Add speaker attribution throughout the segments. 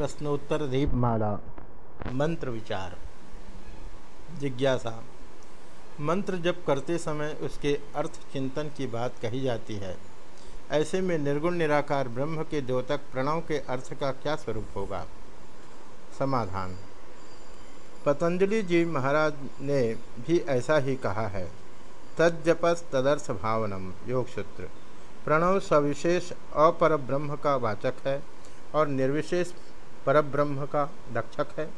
Speaker 1: प्रश्नोत्तर दीपमाला मंत्र विचार जिज्ञासा। मंत्र जप करते समय उसके अर्थ चिंतन की बात कही जाती है। ऐसे में निर्गुण निराकार ब्रह्म के द्योतक प्रणव के अर्थ का क्या स्वरूप होगा? समाधान। पतंजलि जी महाराज ने भी ऐसा ही कहा है। तज्जपस तदर्थ भावनम योग सूत्र प्रणव सविशेष अपर ब्रह्म का वाचक है और निर्विशेष परब्रह्म का रक्षक है।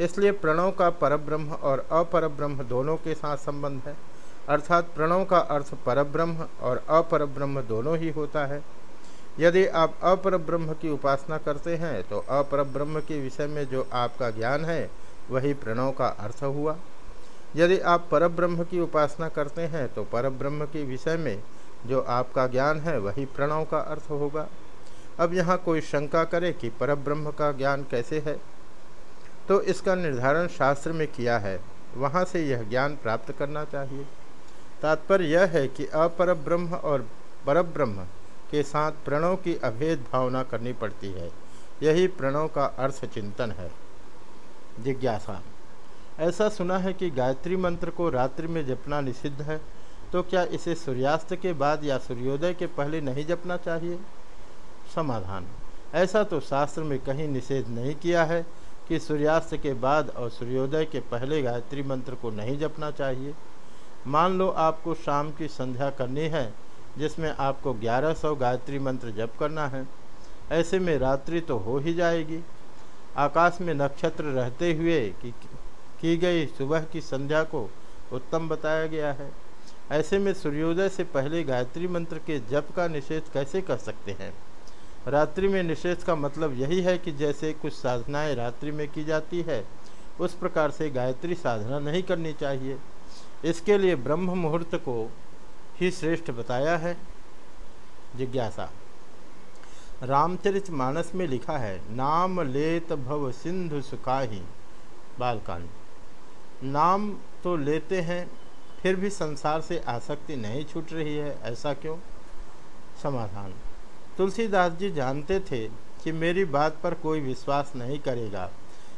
Speaker 1: इसलिए प्रणव का परब्रह्म और अपरब्रह्म दोनों के साथ संबंध है। अर्थात प्रणव का अर्थ परब्रह्म और अपरब्रह्म दोनों ही होता है। यदि आप अपरब्रह्म की उपासना करते हैं तो अपरब्रह्म के विषय में जो आपका ज्ञान है, वही प्रणव का अर्थ हुआ। यदि आप परब्रह्म की उपासना करते हैं तो परब्रह्म के विषय में जो आपका ज्ञान है, वही प्रणव का अर्थ होगा। अब यहाँ कोई शंका करे कि परब्रह्म का ज्ञान कैसे है? तो इसका निर्धारण शास्त्र में किया है। वहाँ से यह ज्ञान प्राप्त करना चाहिए। तात्पर्य यह है कि अपर ब्रह्म और परब्रह्म के साथ प्रणव की अभेद भावना करनी पड़ती है। यही प्रणव का अर्थ चिंतन है। जिज्ञासा। ऐसा सुना है कि गायत्री मंत्र को रात्रि में जपना निषिद्ध है तो क्या इसे सूर्यास्त के बाद या सूर्योदय के पहले नहीं जपना चाहिए? समाधान। ऐसा तो शास्त्र में कहीं निषेध नहीं किया है कि सूर्यास्त के बाद और सूर्योदय के पहले गायत्री मंत्र को नहीं जपना चाहिए। मान लो आपको शाम की संध्या करनी है जिसमें आपको 1100 गायत्री मंत्र जप करना है। ऐसे में रात्रि तो हो ही जाएगी। आकाश में नक्षत्र रहते हुए की, की गई सुबह की संध्या को उत्तम बताया गया है। ऐसे में सूर्योदय से पहले गायत्री मंत्र के जप का निषेध कैसे कर सकते हैं? रात्रि में निषेध का मतलब यही है कि जैसे कुछ साधनाएँ रात्रि में की जाती है, उस प्रकार से गायत्री साधना नहीं करनी चाहिए। इसके लिए ब्रह्म मुहूर्त को ही श्रेष्ठ बताया है। जिज्ञासा। रामचरित मानस में लिखा है, नाम लेत भव सिंधु सुखाही बालकांड नाम तो लेते हैं, फिर भी संसार से आसक्ति नहीं छूट रही है, ऐसा क्यों? समाधान। तुलसीदास जी जानते थे कि मेरी बात पर कोई विश्वास नहीं करेगा,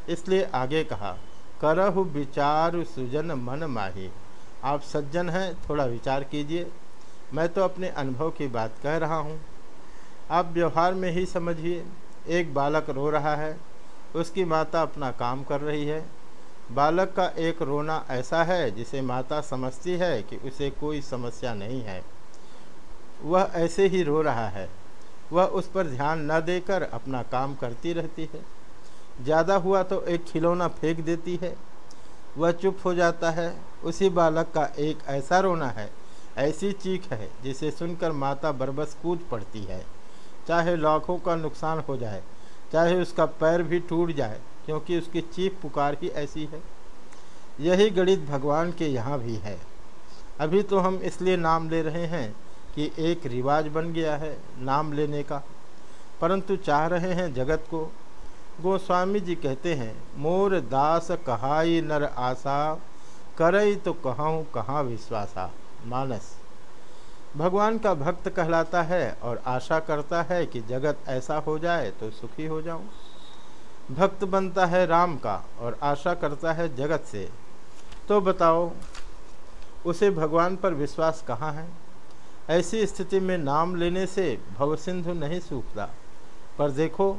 Speaker 1: इसलिए आगे कहा, करहु विचार सुजन मन माही। आप सज्जन हैं, थोड़ा विचार कीजिए। मैं तो अपने अनुभव की बात कह रहा हूँ। आप व्यवहार में ही समझिए, एक बालक रो रहा है, उसकी माता अपना काम कर रही है। बालक का एक रोना ऐसा है, जिसे माता समझती है कि उसे कोई समस्या नहीं है। वह ऐसे ही रो रहा है। वह उस पर ध्यान न देकर अपना काम करती रहती है। ज़्यादा हुआ तो एक खिलौना फेंक देती है। वह चुप हो जाता है। उसी बालक का एक ऐसा रोना है, ऐसी चीख है, जिसे सुनकर माता बरबस कूद पड़ती है। चाहे लाखों का नुकसान हो जाए, चाहे उसका पैर भी टूट जाए, क्योंकि उसकी चीख पुकार ही ऐसी है। यही गणित भगवान के यहाँ भी है। अभी तो हम इसलिए नाम ले रहे हैं कि एक रिवाज बन गया है नाम लेने का। परंतु चाह रहे हैं जगत को। गोस्वामी जी कहते हैं, मोर दास कहाई नर आशा, करई तो कहूँ कहाँ विश्वासा? मानस। भगवान का भक्त कहलाता है और आशा करता है कि जगत ऐसा हो जाए तो सुखी हो जाऊँ। भक्त बनता है राम का और आशा करता है जगत से। तो बताओ, उसे भगवान पर विश्वास कहाँ है? ऐसी स्थिति में नाम लेने से भवसिंधु नहीं सूखता। पर देखो,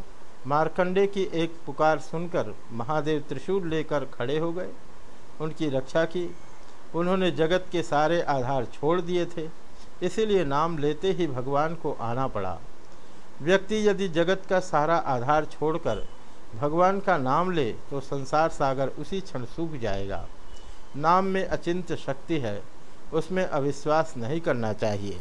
Speaker 1: मारकंडे की एक पुकार सुनकर महादेव त्रिशूल लेकर खड़े हो गए। उनकी रक्षा की। उन्होंने जगत के सारे आधार छोड़ दिए थे। इसीलिए नाम लेते ही भगवान को आना पड़ा। व्यक्ति यदि जगत का सारा आधार छोड़कर भगवान का नाम ले तो संसार सागर उसी क्षण सूख जाएगा। नाम में अचिंत शक्ति है। उसमें अविश्वास नहीं करना चाहिए।